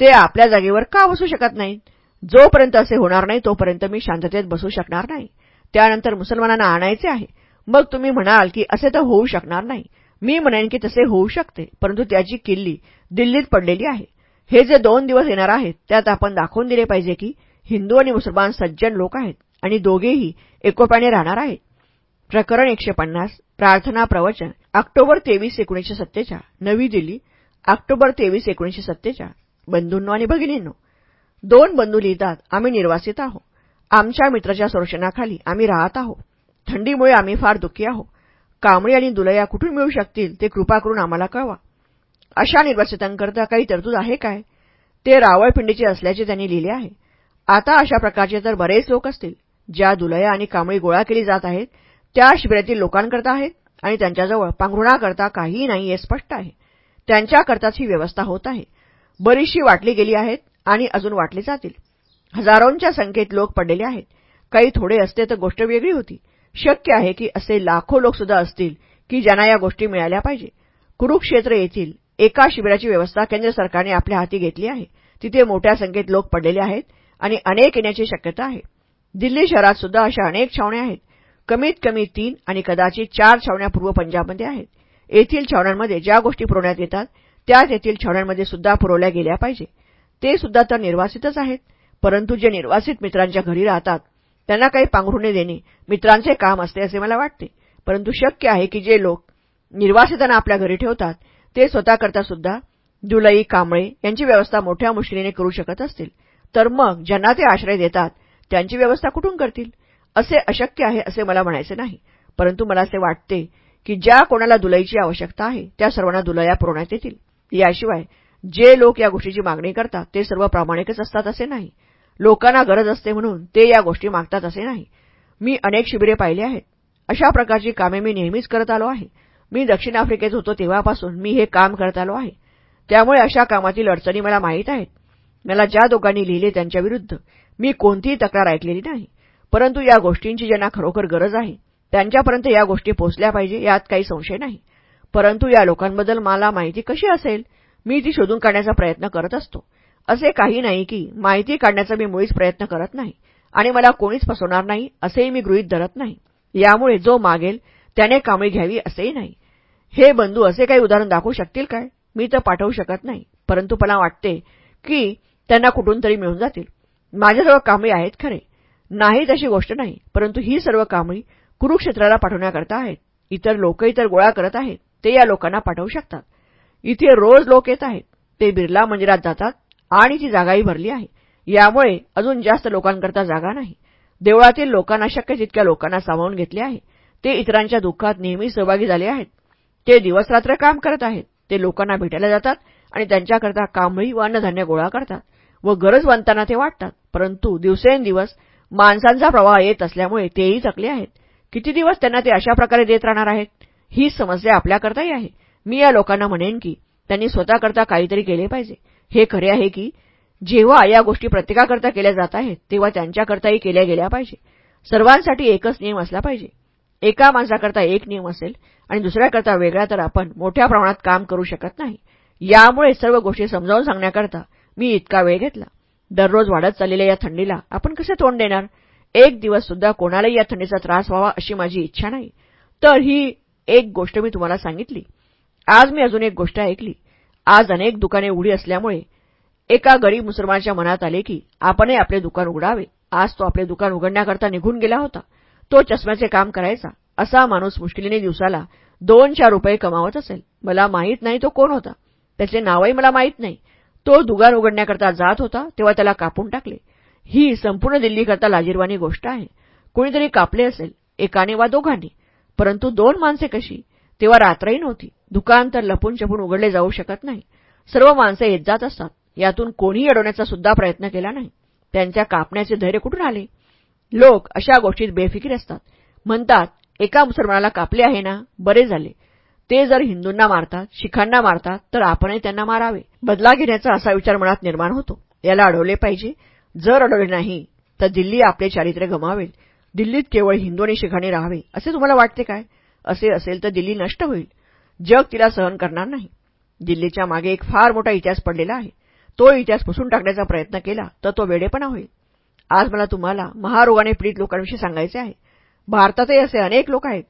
A: ते आपल्या जागेवर का बसू शकत नाहीत? जोपर्यंत असे होणार नाही तोपर्यंत मी शांततेत बसू शकणार नाही. त्यानंतर मुसलमानांना आणायचे आहे. मग तुम्ही म्हणाल की असे तर होऊ शकणार नाही. मी म्हणेन की तसे होऊ शकते परंतु त्याची किल्ली दिल्लीत पडलेली आहे. हे जे दोन दिवस येणार आहेत त्यात आपण दाखवून दिले पाहिजे की हिंदू आणि मुसलमान सज्जन लोक आहेत आणि दोघेही एकोप्याने राहणार आहेत. प्रकरण एकशे पन्नास प्रार्थना प्रवचन ऑक्टोबर तेवीस एकोणीशे सत्तेचाळ नवी दिल्ली ऑक्टोबर तेवीस एकोणीशे सत्तेचाळ बंधूंनो आणि भगिनींनो दोन बंधू लिहितात आम्ही निर्वासित आहोत. आमच्या मित्राच्या संरक्षणाखाली आम्ही राहत आहोत. थंडीमुळे आम्ही फार दुःखी आहोत. कांबळी आणि दुलया कुठून मिळू शकतील ते कृपा करून आम्हाला कळवा. अशा निर्वासितांकरता काही तरतूद आहे काय? ते रावळपिंडीचे असल्याचे त्यांनी लिहिले आहे. आता अशा प्रकारचे तर बरेच लोक असतील ज्या दुलया आणि कांबळी गोळा केली जात आहेत त्या शिबिरातील लोकांकरता आहेत आणि त्यांच्याजवळ पांघरुणाकरता काहीही नाही हे स्पष्ट आहे. त्यांच्याकरताच ही व्यवस्था होत आहे. बरीचशी वाटली गेली आहेत आणि अजून वाटली जातील. हजारोंच्या संख्येत लोक पडलेले आहेत. काही थोडे असते तर गोष्ट वेगळी होती. शक्य आहे की असे लाखो लोकसुद्धा असतील की ज्यांना या गोष्टी मिळाल्या पाहिजे. कुरुक्षेत्र येथील एका शिबिराची व्यवस्था केंद्र सरकारने आपल्या हाती घेतली आहे. तिथे मोठ्या संख्येत लोक पडलेले आहेत आणि अनेक येण्याची शक्यता आहे. दिल्ली शहरात सुद्धा अशा अनेक छावण्या आहेत. कमीत कमी तीन आणि कदाचित चार छावण्या पूर्व पंजाबमध्ये आहेत. येथील छावण्यांमध्ये ज्या गोष्टी पुरवण्यात येतात त्याच येथील छावण्यांमध्ये सुद्धा पुरवल्या गेल्या पाहिजे. ते सुद्धा तर निर्वासितच आहेत. परंतु जे निर्वासित मित्रांच्या घरी राहतात त्यांना काही पांघरुणे देणे मित्रांचे काम असते असे मला वाटते. परंतु शक्य आहे की जे लोक निर्वासितांना आपल्या घरी ठेवतात ते स्वतःकरता सुद्धा दुलई कांबळे यांची व्यवस्था मोठ्या मुश्किलीने करू शकत असतील. तर मग ज्यांना ते आश्रय देतात त्यांची व्यवस्था कुठून करतील? असे अशक्य आहे असे मला म्हणायचे नाही. परंतु मला असे वाटते की ज्या कोणाला दुलईची आवश्यकता आहे त्या सर्वांना दुलया पुरवण्यात येतील. याशिवाय जे लोक या गोष्टीची मागणी करतात ते सर्व प्रामाणिकच असतात असे नाही. लोकांना गरज असते म्हणून ते या गोष्टी मागतात असे नाही. मी अनेक शिबिरे पाहिली आहेत. अशा प्रकारची कामे मी नेहमीच करत आलो आहे. मी दक्षिण आफ्रिकेत होतो तेव्हापासून मी हे काम करत आलो आहे. त्यामुळे अशा कामातील अडचणी मला माहीत आहेत. मला ज्या दोघांनी लिहिले त्यांच्याविरुद्ध मी कोणतीही तक्रार ऐकलेली नाही. परंतु या गोष्टींची ज्यांना खरोखर गरज आहे त्यांच्यापर्यंत या गोष्टी पोचल्या पाहिजे यात काही संशय नाही. परंतु या लोकांबद्दल मला माहिती कशी असेल? मी ती शोधून काढण्याचा प्रयत्न करत असतो. असे काही नाही की माहिती काढण्याचा मी मुळीच प्रयत्न करत नाही आणि मला कोणीच फसवणार नाही असेही मी गृहीत धरत नाही. यामुळे जो मागेल त्याने कामळी घ्यावी असेही नाही. हे बंधू असे काही उदाहरण दाखवू शकतील काय? मी तर पाठवू शकत नाही परंतु मला वाटते की त्यांना कुठून तरी मिळून जातील. माझ्याजवळ कांबळी आहेत खरे नाही तशी गोष्ट नाही. परंतु ही सर्व कांबळी कुरुक्षेत्राला पाठवण्याकरता आहेत. इतर लोकही तर गोळा करत आहेत. ते या लोकांना पाठवू शकतात. इथे रोज लोक येत आहेत. ते बिर्ला मंदिरात जातात आणि ती जागाही भरली आहे. यामुळे अजून जास्त लोकांकरता जागा नाही. देवळातील लोकांना शक्य तितक्या लोकांना सामावून घेतले आहे. ते इतरांच्या दुःखात नेहमी सहभागी झाले आहेत. ते दिवसरात्र काम करत आहेत. ते लोकांना भेटायला जातात आणि त्यांच्याकरता कांबळी व अन्नधान्य गोळा करतात व गरजवंतांना ते वाटतात. परंतु दिवसेंदिवस माणसांचा प्रवाह येत असल्यामुळे तेही थकले आहेत. किती दिवस त्यांना ते अशा प्रकारे देत राहणार आहेत? ही समस्या आपल्याकरताही आहे. मी या लोकांना म्हणेन की त्यांनी स्वतःकरता काहीतरी केले पाहिजे. हे खरे आहे की जेव्हा या गोष्टी प्रत्येकाकरता केल्या जात आहेत तेव्हा त्यांच्याकरताही केल्या गेल्या पाहिजे. सर्वांसाठी एकच नियम असला पाहिजे. एका माणसाकरता एक नियम असेल आणि दुसऱ्याकरता वेगळा तर आपण मोठ्या प्रमाणात काम करू शकत नाही. यामुळे सर्व गोष्टी समजावून सांगण्याकरता मी इतका वेळ घेतला. दररोज वाढत चाललेल्या या थंडीला आपण कसे तोंड देणार? एक दिवस सुद्धा कोणालाही या थंडीचा त्रास व्हावा अशी माझी इच्छा नाही. तर ही एक गोष्ट मी तुम्हाला सांगितली. आज मी अजून एक गोष्ट ऐकली. आज अनेक दुकाने उघडी असल्यामुळे एका गरीब मुसलमानाच्या मनात आले की आपणही आपले दुकान उघडावे. आज तो आपले दुकान उघडण्याकरता निघून गेला होता. तो चष्म्याचे काम करायचा. असा माणूस मुश्किलीने दिवसाला दोन चार रुपये कमावत असेल. मला माहीत नाही तो कोण होता. त्याचे नावही मला माहीत नाही. तो दुगार उघडण्याकरता जात होता तेव्हा त्याला कापून टाकले. ही संपूर्ण दिल्लीकरता लाजीरवाणी गोष्ट आहे. कुणीतरी कापले असेल एकाने वा दोघांनी. परंतु दोन माणसे कशी? तेव्हा रात्रही नव्हती. दुकान तर लपून छपून उघडले जाऊ शकत नाही. सर्व माणसे येत जात असतात. यातून कोणीही अडवण्याचा सुद्धा प्रयत्न केला नाही. त्यांच्या कापण्याचे धैर्य कुठून आले? लोक अशा गोष्टीत बेफिकीर असतात. म्हणतात एका मुसलमानाला कापले आहे ना? बरे झाले. ते जर हिंदूंना मारतात शिखांना मारतात तर आपणही त्यांना मारावे. बदला घेण्याचा असा विचार मनात निर्माण होतो. याला अडवले पाहिजे. जर अडवले नाही तर दिल्ली आपले चारित्र्य गमावेल. दिल्लीत केवळ हिंदू आणि शिखांनी राहावे असे तुम्हाला वाटते काय? असे असेल तर दिल्ली नष्ट होईल. जग तिला सहन करणार नाही. दिल्लीच्या मागे एक फार मोठा इतिहास पडलेला आहे. तो इतिहास पुसून टाकण्याचा प्रयत्न केला तर तो वेडेपणा होईल. आज मला तुम्हाला महारोगाने पीडित लोकांविषयी सांगायचे आहे. भारतातही असे अनेक लोक आहेत.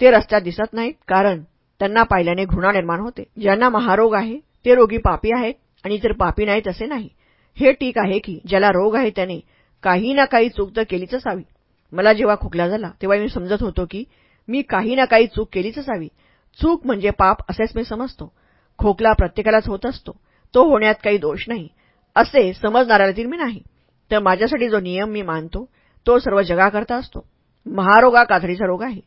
A: ते रस्त्यात दिसत नाहीत कारण त्यांना पाहिल्याने घृणा निर्माण होते. ज्यांना महारोग आहे ते रोगी पापी आहेत आणि जर पापी नाहीत असे नाही. हे ठीक आहे की ज्याला रोग आहे त्याने काही ना काही चूक तर केलीच असावी. मला जेव्हा खोकला झाला तेव्हा मी समजत होतो की मी काही ना काही चूक केलीच असावी. चूक म्हणजे पाप असेच मी समजतो. खोकला प्रत्येकालाच होत असतो. तो होण्यात काही दोष नाही. असे समजणाऱ्यातील मी नाही. तर माझ्यासाठी जो नियम मी मानतो तो सर्व जगाकरता असतो. महारोगा कातडीचा रोग आहे.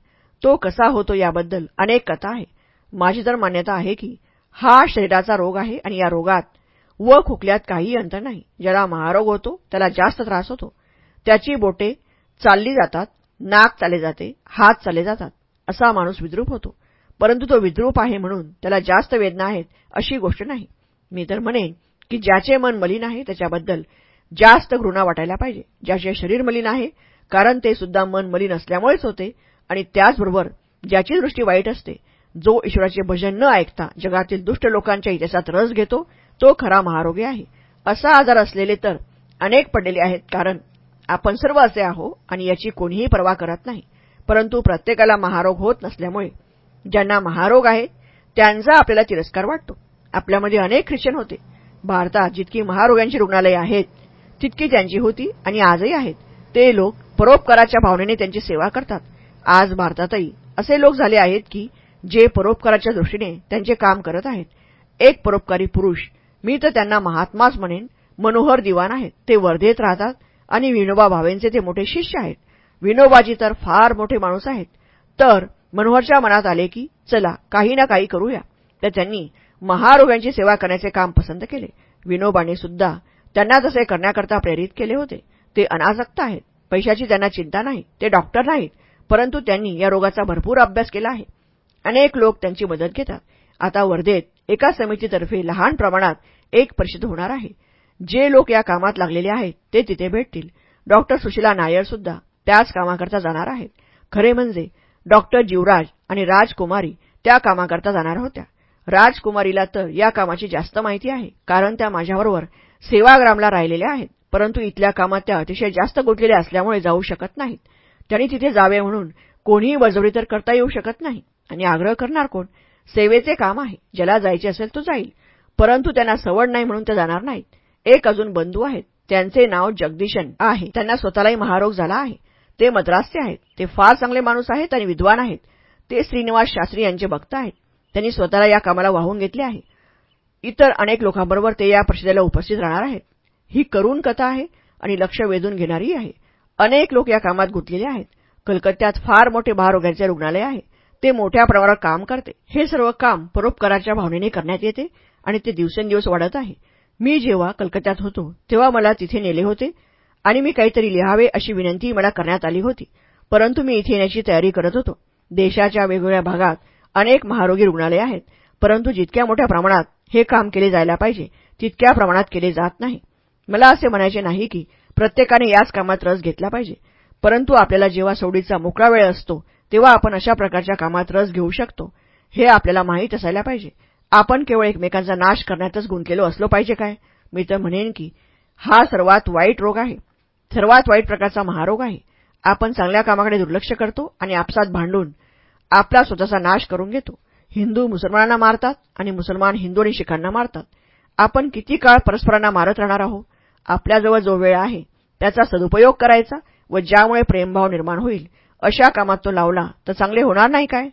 A: तो कसा होतो याबद्दल अनेक कथा आहे. माझी तर मान्यता आहे की हा शरीराचा रोग आहे आणि या रोगात व खोकल्यात काहीही अंतर नाही. ज्याला महारोग होतो त्याला जास्त त्रास होतो. त्याची बोटे चालली जातात नाक चाले जाते हात चाले जातात असा माणूस विद्रूप होतो. परंतु तो विद्रूप आहे म्हणून त्याला जास्त वेदना आहेत अशी गोष्ट नाही. मी तर म्हणेन की ज्याचे मन मलिन आहे त्याच्याबद्दल जास्त घृणा वाटायला पाहिजे. ज्याचे शरीर मलिन आहे कारण ते सुद्धा मन मलिन असल्यामुळेच होते आणि त्याचबरोबर ज्याची दृष्टी वाईट असते जो ईश्वराचे भजन न ऐकता जगातील दुष्ट लोकांच्या इतिहासात रस घेतो तो खरा महारोगी आहे. असा आजार असलेले तर अनेक पडलेले आहेत कारण आपण सर्व असे आहो आणि याची कोणीही पर्वा करत नाही. परंतु प्रत्येकाला महारोग होत नसल्यामुळे ज्यांना महारोग आहे त्यांचा आपल्याला तिरस्कार वाटतो. आपल्यामध्ये अनेक ख्रिश्चन होते. भारतात जितकी महारोग्यांची रुग्णालये आहेत तितकी त्यांची होती आणि आजही आहेत. ते लोक परोपकाराच्या भावनेने त्यांची सेवा करतात. आज भारतातही असे लोक झाले आहेत की जे परोपकाराच्या दृष्टीने त्यांचे काम करत आहेत. एक परोपकारी पुरुष मी तर त्यांना महात्माच म्हणेन मनोहर दिवाण आहेत ते वर्धेत राहतात आणि विनोबा भावेंचे ते मोठे शिष्य आहेत. विनोबाजी तर फार मोठे माणूस आहेत. तर मनोहरच्या मनात आले की चला काही ना काही करूया. तर त्यांनी महारोग्यांची सेवा करण्याचे काम पसंत केले. विनोबाने सुद्धा त्यांना तसे करण्याकरता प्रेरित केले होते. ते अनासक्त आहेत. पैशाची त्यांना चिंता नाही. ते डॉक्टर नाहीत. परंतु त्यांनी या रोगाचा भरपूर अभ्यास केला आहे. अनेक लोक त्यांची मदत घेतात. आता वर्धेत एका समितीतर्फे लहान प्रमाणात एक परिषद होणार आहे. जे लोक या कामात लागलेले आहेत ते तिथे भेटतील. डॉक्टर सुशिला नायर सुद्धा त्याच कामाकरता जाणार आहेत. खरे म्हणजे डॉक्टर जीवराज आणि राजकुमारी त्या कामाकरता जाणार होत्या. राजकुमारीला तर या कामाची जास्त माहिती आहे कारण त्या माझ्याबरोबर सेवाग्रामला राहिलेल्या आहेत. परंतु इथल्या कामात त्या अतिशय जास्त गुंतलेल्या असल्यामुळे जाऊ शकत नाहीत. त्यांनी तिथे जावे म्हणून कोणीही बळजबरी तर करता येऊ शकत नाही. आणि आग्रह करणार कोण? सेवेचे काम आहे. ज्याला जायचे असेल तो जाईल. परंतु त्यांना सवड नाही म्हणून ते जाणार नाहीत. एक अजून बंधू आहेत. त्यांचे नाव जगदीशन आहे. त्यांना स्वतःलाही महारोग झाला आहे. ते मद्रासचे आहेत. ते फार चांगले माणूस आहेत आणि विद्वान आहेत. ते श्रीनिवास शास्त्री यांचे भक्त आहेत. त्यांनी स्वतःला या कामाला वाहून घेतले आहे. इतर अनेक लोकांबरोबर ते या परिषदेला उपस्थित राहणार आहेत. ही करून कथा आहे आणि लक्ष वेधून घेणारी आहे. अनेक लोक या कामात गुंतलेले आहेत. कलकत्त्यात फार मोठे महारोग्यांचे रुग्णालय आहे. ते मोठ्या प्रमाणावर काम करते. हे सर्व काम परोपकाराच्या भावनेने करण्यात येते आणि ते दिवसेंदिवस वाढत आहे. मी जेव्हा कलकत्त्यात होतो तेव्हा मला तिथे नेले होते आणि मी काहीतरी लिहावे अशी विनंती मला करण्यात आली होती. परंतु मी इथे येण्याची तयारी करत होतो. देशाच्या वेगवेगळ्या भागात अनेक महारोगी रुग्णालये आहेत. परंतु जितक्या मोठ्या प्रमाणात हे काम केले जायला पाहिजे तितक्या प्रमाणात केले जात नाही. मला असे म्हणायचे नाही की प्रत्येकाने याच कामात रस घेतला पाहिजे. परंतु आपल्याला जेव्हा सवडीचा मोकळा वेळ असतो तेव्हा आपण अशा प्रकारच्या कामात रस घेऊ शकतो. हे आपल्याला माहीत असायला पाहिजे. आपण केवळ एकमेकांचा नाश करण्यातच गुंतलेलो असलो पाहिजे काय? मी तर म्हणेन की हा सर्वात वाईट रोग आहे. सर्वात वाईट प्रकारचा महारोग आहे. आपण चांगल्या कामाकडे दुर्लक्ष करतो आणि आपसात भांडून आपला स्वतःचा नाश करून घेतो. हिंदू मुसलमानांना मारतात आणि मुसलमान हिंदू आणि शिखांना मारतात. आपण किती काळ परस्परांना मारत राहणार आहोत? आपल्याजवळ जो वेळ आहे त्याचा सदुपयोग करायचा व ज्यामुळे प्रेमभाव निर्माण होईल अशा कामात तो लावला तर चांगले होणार नाही काय?